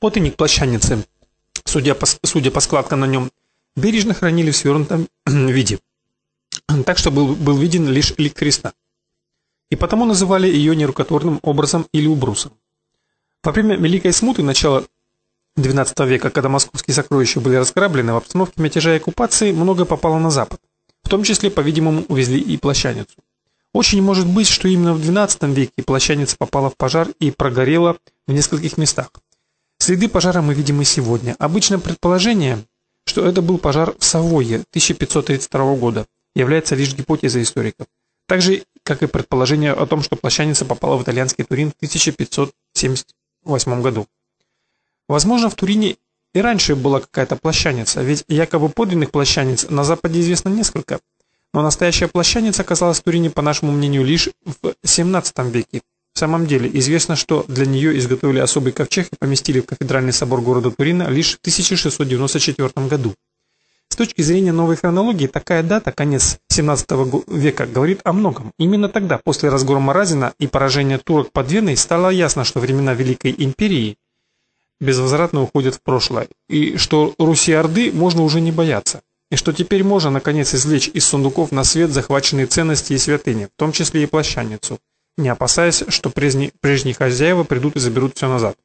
Потайник плащаницы, судя по, судя по складкам на нем, бережно хранили в свернутом виде, так что был, был виден лишь лик Христа. И потому называли ее нерукотворным образом или убрусом. Во время Великой Смуты начала XII века, когда московские сокровища были разграблены, в обстановке мятежа и оккупации много попало на Запад. В том числе, по-видимому, увезли и плащаницу. Очень может быть, что именно в XII веке плащаница попала в пожар и прогорела в нескольких местах. Следы пожара мы видим и сегодня. Обычно предположение, что это был пожар в Савойе 1532 года, является лишь гипотезой историков. Так же, как и предположение о том, что плащаница попала в итальянский Турин в 1578 году. Возможно, в Турине и раньше была какая-то плащаница, ведь якобы подлинных плащаниц на Западе известно несколько. Но настоящая плащаница оказалась в Турине, по нашему мнению, лишь в 17 веке. В самом деле, известно, что для нее изготовили особый ковчег и поместили в кафедральный собор города Турина лишь в 1694 году. С точки зрения новой хронологии, такая дата, конец 17 века, говорит о многом. Именно тогда, после разгрома Разина и поражения турок под Веной, стало ясно, что времена Великой Империи – безвозвратно уходят в прошлое, и что Руси-Орды можно уже не бояться, и что теперь можно наконец извлечь из сундуков на свет захваченные ценности и святыни, в том числе и плащаницу, не опасаясь, что прежние, прежние хозяева придут и заберут все назад.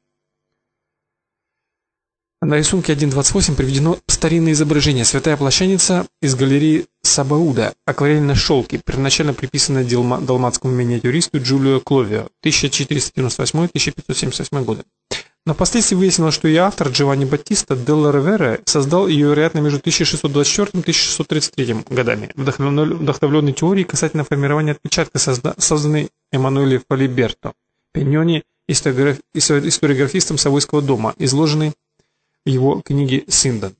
На рисунке 1.28 приведено старинное изображение «Святая плащаница» из галереи Сабауда, акварельной шелки, первоначально приписанная далматскому миниатюристу Джулио Кловио, 1498-1578 годы. Но впоследствии выяснилось, что и автор Джованни Баттиста Делла Ривере создал ее, вероятно, между 1624 и 1633 годами, вдохновленной теорией касательно формирования отпечатка, созданной Эммануэле Фалиберто, Пеньони, историографистом Савойского дома, изложенной в его книге «Синдан».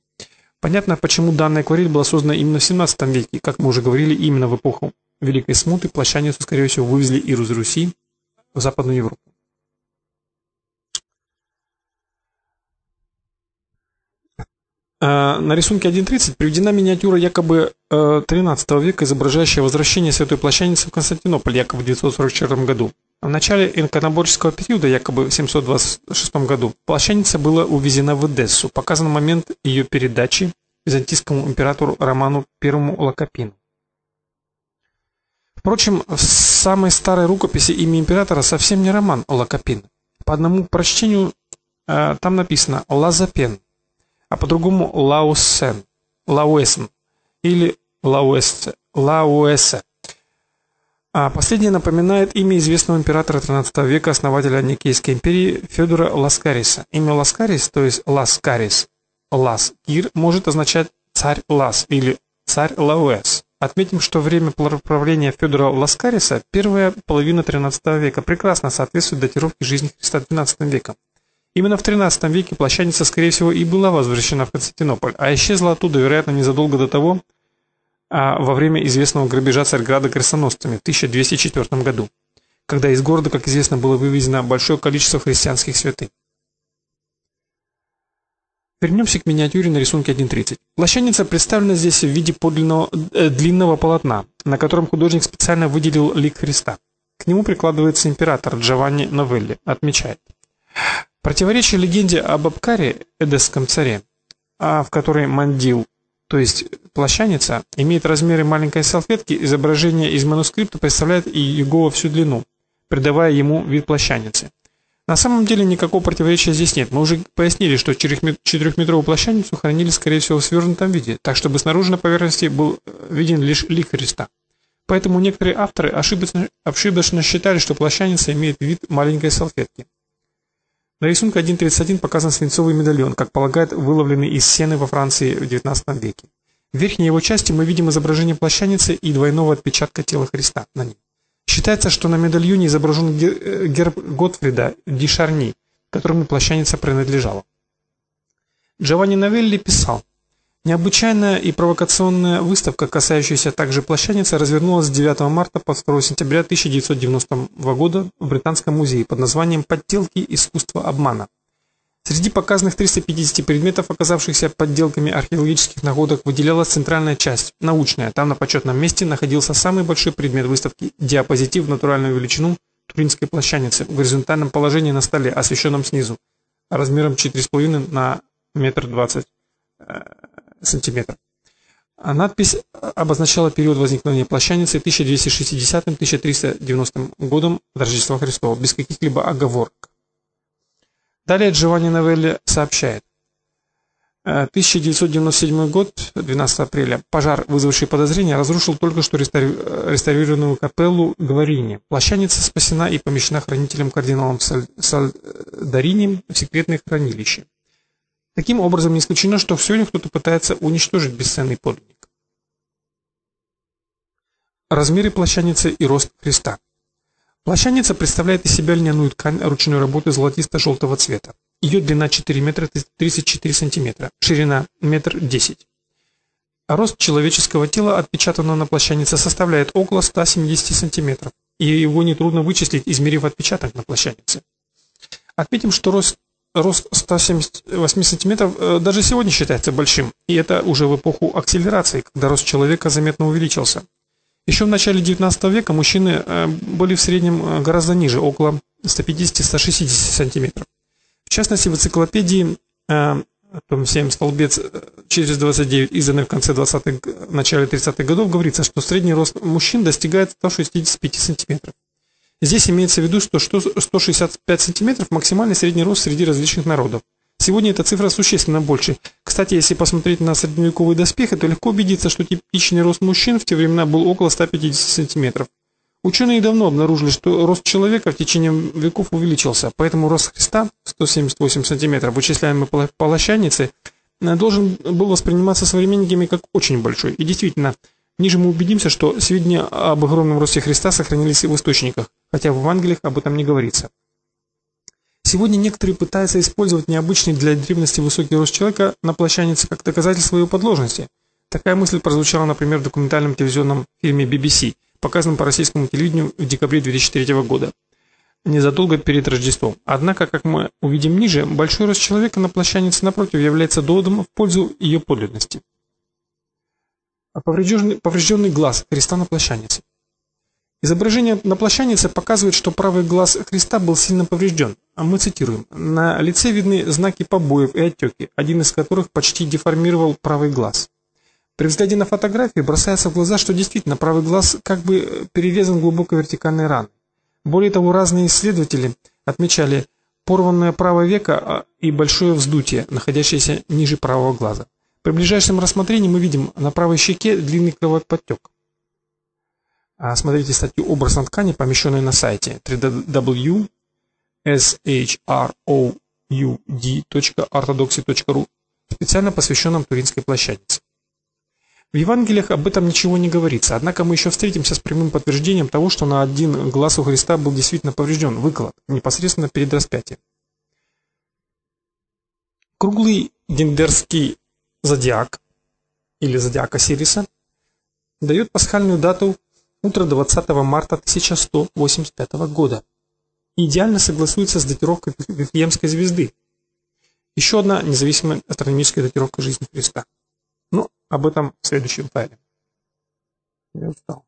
Понятно, почему данная акварель была создана именно в 17 веке. Как мы уже говорили, именно в эпоху Великой Смуты плащаницу, скорее всего, вывезли из Руси в Западную Европу. На рисунке 1.30 приведена миниатюра якобы 13 э, века, изображающая возвращение Святой Плащаницы в Константинополь, якобы в 944 году. В начале иконоборческого периода, якобы в 726 году, Плащаница была увезена в Эдессу. Показан момент ее передачи византийскому императору Роману I Лакопину. Впрочем, в самой старой рукописи имя императора совсем не Роман Лакопин. По одному прочтению э, там написано «Лазапен», а по-другому Лаусен, Лауэсен или Лауэсце, Лауэсе. А последнее напоминает имя известного императора XIII века, основателя Никейской империи Федора Ласкариса. Имя Ласкарис, то есть Ласкарис, Лас, Кир, может означать царь Лас или царь Лауэс. Отметим, что время правления Федора Ласкариса, первая половина XIII века, прекрасно соответствует датировке жизни Христа XII века. Именно в XIII веке плащаница, скорее всего, и была возвращена в Константинополь, а исчезла оттуда, вероятно, незадолго до того, а во время известного грабежа Царьграда крестоносцами в 1204 году, когда из города, как известно, было вывезено большое количество христианских святых. Вернемся к миниатюре на рисунке 1.30. Плащаница представлена здесь в виде подлинного э, длинного полотна, на котором художник специально выделил лик Христа. К нему прикладывается император Джованни Новелли, отмечает. Противоречие легенде об Абкаре, эдесском царе, а в которой мандил, то есть плащаница, имеет размеры маленькой салфетки, изображение из манускрипта представляет и его всю длину, придавая ему вид плащаницы. На самом деле никакого противоречия здесь нет. Мы уже пояснили, что четырехметровую плащаницу хранили, скорее всего, в свернутом виде, так чтобы снаружи на поверхности был э, виден лишь лик Христа. Поэтому некоторые авторы ошибочно, ошибочно считали, что плащаница имеет вид маленькой салфетки. На рисунке 1.31 показан свинцовый медальон, как полагают, выловленный из сены во Франции в XIX веке. В верхней его части мы видим изображение плащаницы и двойного отпечатка тела Христа на ней. Считается, что на медальоне изображен э, герб Готфрида Ди Шарни, которому плащаница принадлежала. Джованни Новелли писал – Необычайная и провокационная выставка, касающаяся также плащаницы, развернулась 9 марта по 2 сентября 1990 года в Британском музее под названием «Подделки искусства обмана». Среди показанных 350 предметов, оказавшихся подделками археологических находок, выделялась центральная часть, научная. Там на почетном месте находился самый большой предмет выставки – диапозитив в натуральную величину туринской плащаницы в горизонтальном положении на столе, освещенном снизу. размером 4,5 на метр 20 сантиметров. А надпись обозначала период возникновения плащаницы 1260-1390 годом до Рождества Христова, без каких-либо оговорок. Далее Джованни Новелли сообщает. 1997 э, год, 12 апреля, пожар, вызвавший подозрения, разрушил только что реставрированную капеллу Гварини. Плащаница спасена и помещена хранителем кардиналом Сальдарини в секретное хранилище. Таким образом, не исключено, что сегодня кто-то пытается уничтожить бесценный подлинник. Размеры плащаницы и рост креста. Плащаница представляет из себя льняную ткань ручной работы золотисто-желтого цвета. Ее длина 4 метра 34 сантиметра, ширина метр 10. А рост человеческого тела, отпечатанного на плащанице, составляет около 170 сантиметров, и его нетрудно вычислить, измерив отпечаток на плащанице. Отметим, что рост, рост 178 сантиметров э, даже сегодня считается большим, и это уже в эпоху акселерации, когда рост человека заметно увеличился. Еще в начале 19 века мужчины э, были в среднем э, гораздо ниже, около 150-160 сантиметров. В частности, в энциклопедии том 7 столбец через 29, изданный в конце 20-х, начале 30-х годов, говорится, что средний рост мужчин достигает 165 сантиметров. Здесь имеется в виду, что 165 сантиметров – максимальный средний рост среди различных народов. Сегодня эта цифра существенно больше. Кстати, если посмотреть на средневековые доспехи, то легко убедиться, что типичный рост мужчин в те времена был около 150 сантиметров. Ученые давно обнаружили, что рост человека в течение веков увеличился, поэтому рост Христа 178 см, вычисляемый по лощанице, должен был восприниматься современниками как очень большой. И действительно, ниже мы убедимся, что сведения об огромном росте Христа сохранились и в источниках, хотя в Евангелиях об этом не говорится. Сегодня некоторые пытаются использовать необычный для древности высокий рост человека на плащанице как доказательство его подложности. Такая мысль прозвучала, например, в документальном телевизионном фильме BBC – показанным по российскому телевидению в декабре 2003 года, незадолго перед Рождеством. Однако, как мы увидим ниже, большой рост человека на плащанице напротив является доводом в пользу ее подлинности. Поврежденный, поврежденный глаз Христа на плащанице. Изображение на плащанице показывает, что правый глаз Христа был сильно поврежден. А мы цитируем. На лице видны знаки побоев и отеки, один из которых почти деформировал правый глаз. При взгляде на фотографии бросается в глаза, что действительно правый глаз как бы перерезан глубоко вертикальной раной. Более того, разные исследователи отмечали порванное правое веко а, и большое вздутие, находящееся ниже правого глаза. При ближайшем рассмотрении мы видим на правой щеке длинный кровоподтек. А, смотрите статью «Образ на ткани», помещенную на сайте www.shroud.orthodoxy.ru, специально посвященном Туринской площадице. В Евангелиях об этом ничего не говорится, однако мы еще встретимся с прямым подтверждением того, что на один глаз у Христа был действительно поврежден, выколот, непосредственно перед распятием. Круглый гендерский зодиак, или зодиак Осириса, дает пасхальную дату утро 20 марта 1185 года идеально согласуется с датировкой Вифлеемской звезды. Еще одна независимая астрономическая датировка жизни Христа. Но об этом в следующем файле. Я устал.